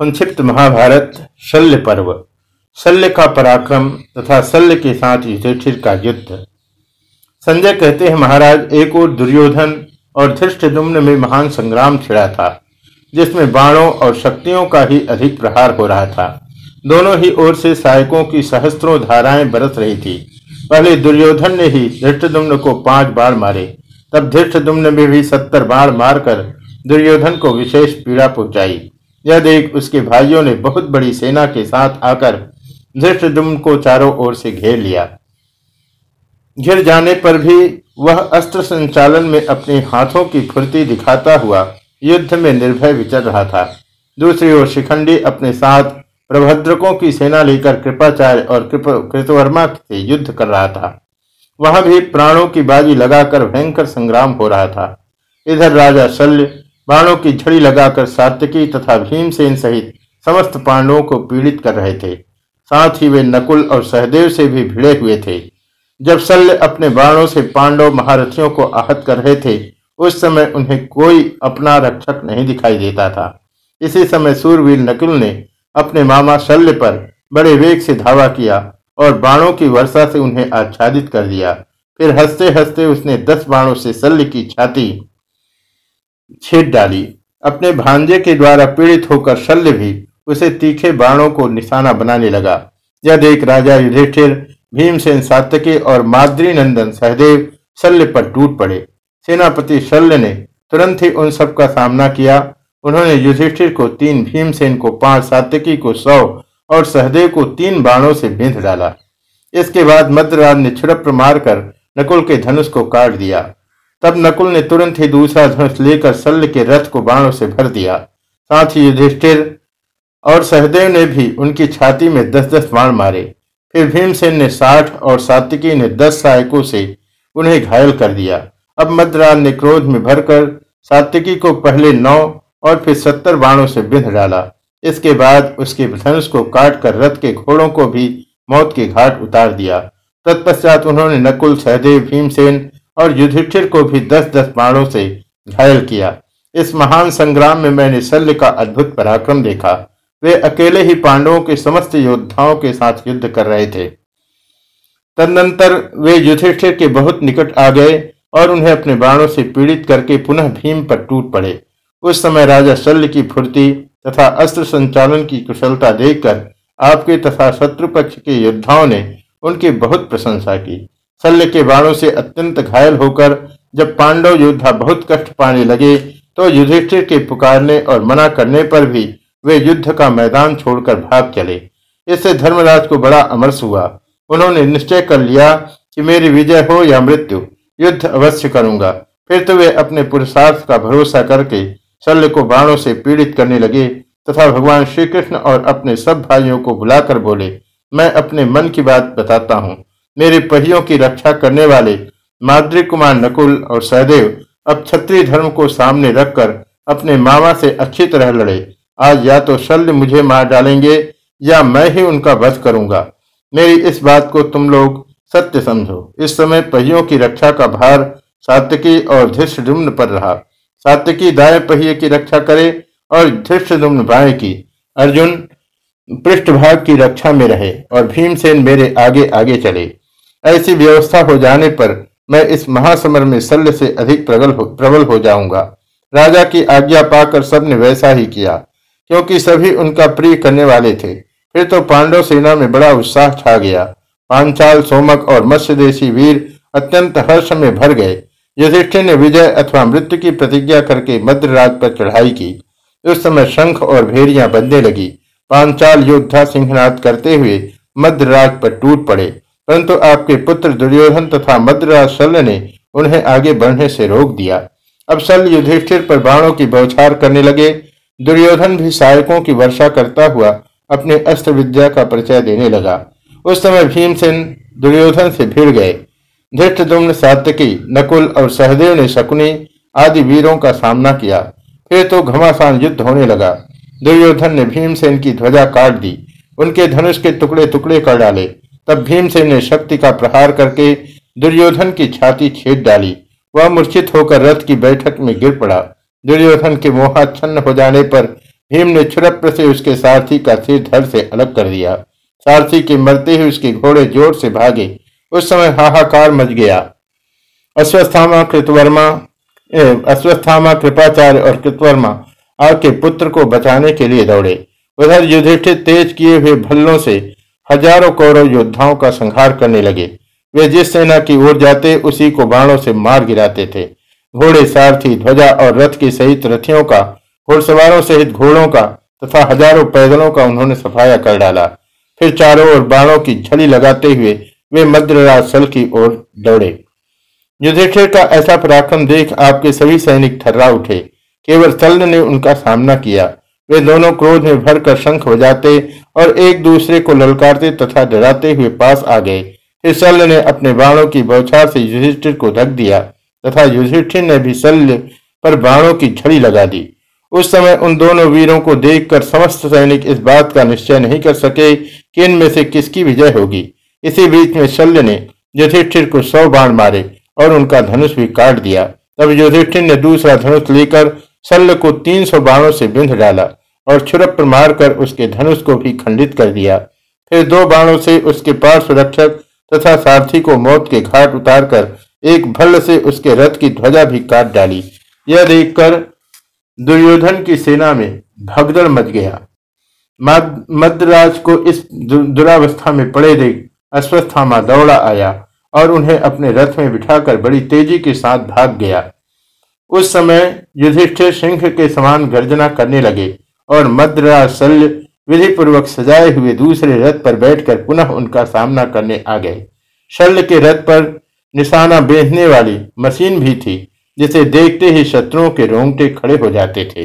संक्षिप्त महाभारत, शल्य पर्व। शल्य का पराक्रम तथा शल्य के साथ युधिष्ठिर का युद्ध। संजय कहते हैं, महाराज, एक और दुर्योधन और धृष्टदुम्न में महान संग्राम छिड़ा था, जिसमें बाणों और शक्तियों का ही अधिक प्रहार हो रहा था। दोनों ही ओर से सहायकों की सहस्त्रों धाराएँ बरस रही थी। पहले दुर्योधन ने ही धृष्टदुम्न को पाँच बाढ़ मारे, तब धृष्टदुम्न में भी सत्तर बाढ़ मारकर दुर्योधन को विशेष पीड़ा पहुंचाई। यह देख उसके भाइयों ने बहुत बड़ी सेना के साथ आकर धृष्टदुम्न को चारों ओर से घेर लिया। घिर जाने पर भी वह अस्त्र संचालन में अपने हाथों की फुर्ती दिखाता हुआ युद्ध में निर्भय विचर रहा था। दूसरी ओर शिखंडी अपने साथ प्रभद्रकों की सेना लेकर कृपाचार्य और कृतवर्मा से युद्ध कर रहा था। वहाँ भी प्राणों की बाजी लगाकर भयंकर संग्राम हो रहा था। इधर राजा शल्य बाणों की झड़ी लगाकर सात्यकी तथा भीमसेन सहित समस्त पांडवों को पीड़ित कर रहे थे। साथ ही वे नकुल और सहदेव से भी भिड़े हुए थे। जब शल्य अपने बाणों से पांडव महारथियों को आहत कर रहे थे, उस समय उन्हें कोई अपना रक्षक नहीं दिखाई देता था। इसी समय सूरवीर नकुल ने अपने मामा शल्य पर बड़े वेग से धावा किया और बाणों की वर्षा से उन्हें आच्छादित कर दिया। फिर हँसते हँसते उसने दस बाणों से शल्य की छाती छेद डाली। अपने भांजे के द्वारा पीड़ित होकर शल्य भी उसे तीखे बाणों को निशाना बनाने लगा। यह देख राजा युधिष्ठिर, भीमसेन सातके और माद्री नंदन सहदेव शल्य पर टूट पड़े। सेनापति शल्य ने तुरंत ही उन सब का सामना किया। उन्होंने युधिष्ठिर को तीन, भीमसेन को पाँच, सातकी को सौ और सहदेव को तीन बाणों से बिंध डाला। इसके बाद मद्रराज ने छिड़प मारकर नकुल के धनुष को काट दिया। तब नकुल ने तुरंत ही दूसरा धनुष लेकर शल्य के रथ को बाणों से भर दिया। साथ ही युधिष्ठिर और सहदेव ने भी उनकी छाती में दस दस बाण मारे। फिर भीमसेन ने साठ और सात्विकी ने दस सहायकों से उन्हें घायल कर दिया। अब मद्राज ने क्रोध में भरकर सात्विकी को पहले नौ और फिर सत्तर बाणों से बिंध डाला। इसके बाद उसके धनुष को काट कर रथ के घोड़ों को भी मौत के घाट उतार दिया। तत्पश्चात उन्होंने नकुल, सहदेव, भीमसेन और युधिष्ठिर को भी दस दस बाणों से घायल किया। इस महान संग्राम में मैंने शल्य का अद्भुत पराक्रम देखा। वे अकेले ही पांडवों के समस्त योद्धाओं के साथ युद्ध कर रहे थे। तदनंतर वे युधिष्ठिर के बहुत निकट आ गए और उन्हें अपने बाणों से पीड़ित करके पुनः भीम पर टूट पड़े। उस समय राजा शल्य की फुर्ती तथा अस्त्र संचालन की कुशलता देखकर आपके तथा शत्रु पक्ष के योद्धाओं ने उनकी बहुत प्रशंसा की। शल्य के बाणों से अत्यंत घायल होकर जब पांडव योद्धा बहुत कष्ट पाने लगे तो युधिष्ठिर के पुकारने और मना करने पर भी वे युद्ध का मैदान छोड़कर भाग चले। इससे धर्मराज को बड़ा अमरस हुआ। उन्होंने निश्चय कर लिया कि मेरी विजय हो या मृत्यु, युद्ध अवश्य करूँगा। फिर तो वे अपने पुरुषार्थ का भरोसा करके शल्य को बाणों से पीड़ित करने लगे, तथा भगवान श्री कृष्ण और अपने सब भाइयों को बुलाकर बोले, मैं अपने मन की बात बताता हूँ। मेरे पहियों की रक्षा करने वाले माद्री कुमार नकुल और सहदेव अब क्षत्रिय धर्म को सामने रखकर अपने मामा से अच्छी तरह लड़े। आज या तो शल्य मुझे मार डालेंगे या मैं ही उनका वध करूँगा। मेरी इस बात को तुम लोग सत्य समझो। इस समय पहियों की रक्षा का भार सात्यकी और धृष्टुम्न पर रहा। सात्यकी दाएँ पहिए की रक्षा करे और धृष्टुम्न बाएँ की। अर्जुन पृष्ठभाग की रक्षा में रहे और भीमसेन मेरे आगे आगे चले। ऐसी व्यवस्था हो जाने पर मैं इस महासमर में शल्य से अधिक प्रबल हो, प्रबल हो जाऊँगा। राजा की आज्ञा पाकर सबने वैसा ही किया क्योंकि सभी उनका प्रिय करने वाले थे। फिर तो पांडव सेना में बड़ा उत्साह छा गया। पांचाल सोमक और मत्स्य देशी वीर अत्यंत हर्ष में भर गए। युधिष्ठिर ने विजय अथवा मृत्यु की प्रतिज्ञा करके मध्यराज पर चढ़ाई की। उस समय शंख और भेड़ियाँ बंधने लगी। पांचाल योद्धा सिंहनाद करते हुए मध्यराज पर टूट पड़े। परंतु आपके पुत्र दुर्योधन तथा मद्राज शल्य ने उन्हें आगे बढ़ने से रोक दिया। अब शल्य युधिष्ठिर पर बाणों की बौछार करने लगे। दुर्योधन भी सहायकों की वर्षा करता हुआ अपने अस्त्र विद्या का परिचय देने लगा। उस समय भीमसेन दुर्योधन से भिड़ गए। धृष्टदुम्न सातकी नकुल और सहदेव ने शकुनी आदि वीरों का सामना किया। फिर तो घमासान युद्ध होने लगा। दुर्योधन ने भीमसेन की ध्वजा काट दी। उनके धनुष के टुकड़े टुकड़े कर डाले। तब भीमसेन ने शक्ति का प्रहार करके दुर्योधन की छाती छेद डाली। वह मूर्छित होकर रथ की बैठक में गिर पड़ा। दुर्योधन के मोहाच्छन्न हो जाने पर भीम ने छुरप्र से उसके सारथी का सिर धड़ से अलग कर दिया। सारथी के मरते ही उसके घोड़े ज़ोर से भागे। उस समय हाहाकार मच गया। अश्वस्थामा कृतवर्मा अश्वस्थामा कृपाचार्य और कृतवर्मा आपके पुत्र को बचाने के लिए दौड़े। उधर युधिष्ठिर तेज किए हुए भल्लों से हज़ारों कौरव योद्धाओं का संहार करने लगे। वे जिस सेना की ओर जाते, उसी को बाणों से मार गिराते थे। घोड़े, सारथी, ध्वजा और रथ के सहित रथियों का, घोड़सवारों सहित घोड़ों का तथा हज़ारों पैदलों का उन्होंने सफाया कर डाला। फिर चारों ओर बाणों की झड़ी लगाते हुए वे मद्रराज सल की ओर दौड़े। युधिष्ठिर का ऐसा पराक्रम देख आपके सभी सैनिक थर्रा उठे। केवल सल्ल ने उनका सामना किया। वे दोनों क्रोध में भरकर शंख बजाते और एक दूसरे को ललकारते तथा डराते हुए पास आ गए। फिर शल्य ने अपने बाणों की बौछार से युधिष्ठिर को ढक दिया तथा युधिष्ठिर ने भी शल्य पर बाणों की झड़ी लगा दी। उस समय उन दोनों वीरों को देखकर समस्त सैनिक इस बात का निश्चय नहीं कर सके कि इनमें से किसकी विजय होगी। इसी बीच में शल्य ने युधिष्ठिर को सौ बाण मारे और उनका धनुष भी काट दिया। तब युधिष्ठिर ने दूसरा धनुष लेकर शल्य को तीन सौ बाणों से बिंध डाला और छुरप मारकर उसके धनुष को भी खंडित कर दिया। फिर दो बाणों से उसके पार सुरक्षक तथा सारथी को मौत के घाट उतारकर एक भल्ल से उसके रथ की ध्वजा भी काट डाली। यह देखकर दुर्योधन की सेना में भगदड़ मच गया। मद्राज को इस दुरावस्था में पड़े देख अश्वस्थामा दौड़ा आया और उन्हें अपने रथ में बिठाकर बड़ी तेज़ी के साथ भाग गया। उस समय युधिष्ठिर सिंह के समान गर्जना करने लगे और मद्रा शल्य विधि पूर्वक सजाए हुए दूसरे रथ पर बैठकर पुनः उनका सामना करने आ गए। शल्य के रथ पर निशाना बेचने वाली मशीन भी थी, जिसे देखते ही शत्रुओं के रोंगटे खड़े हो जाते थे।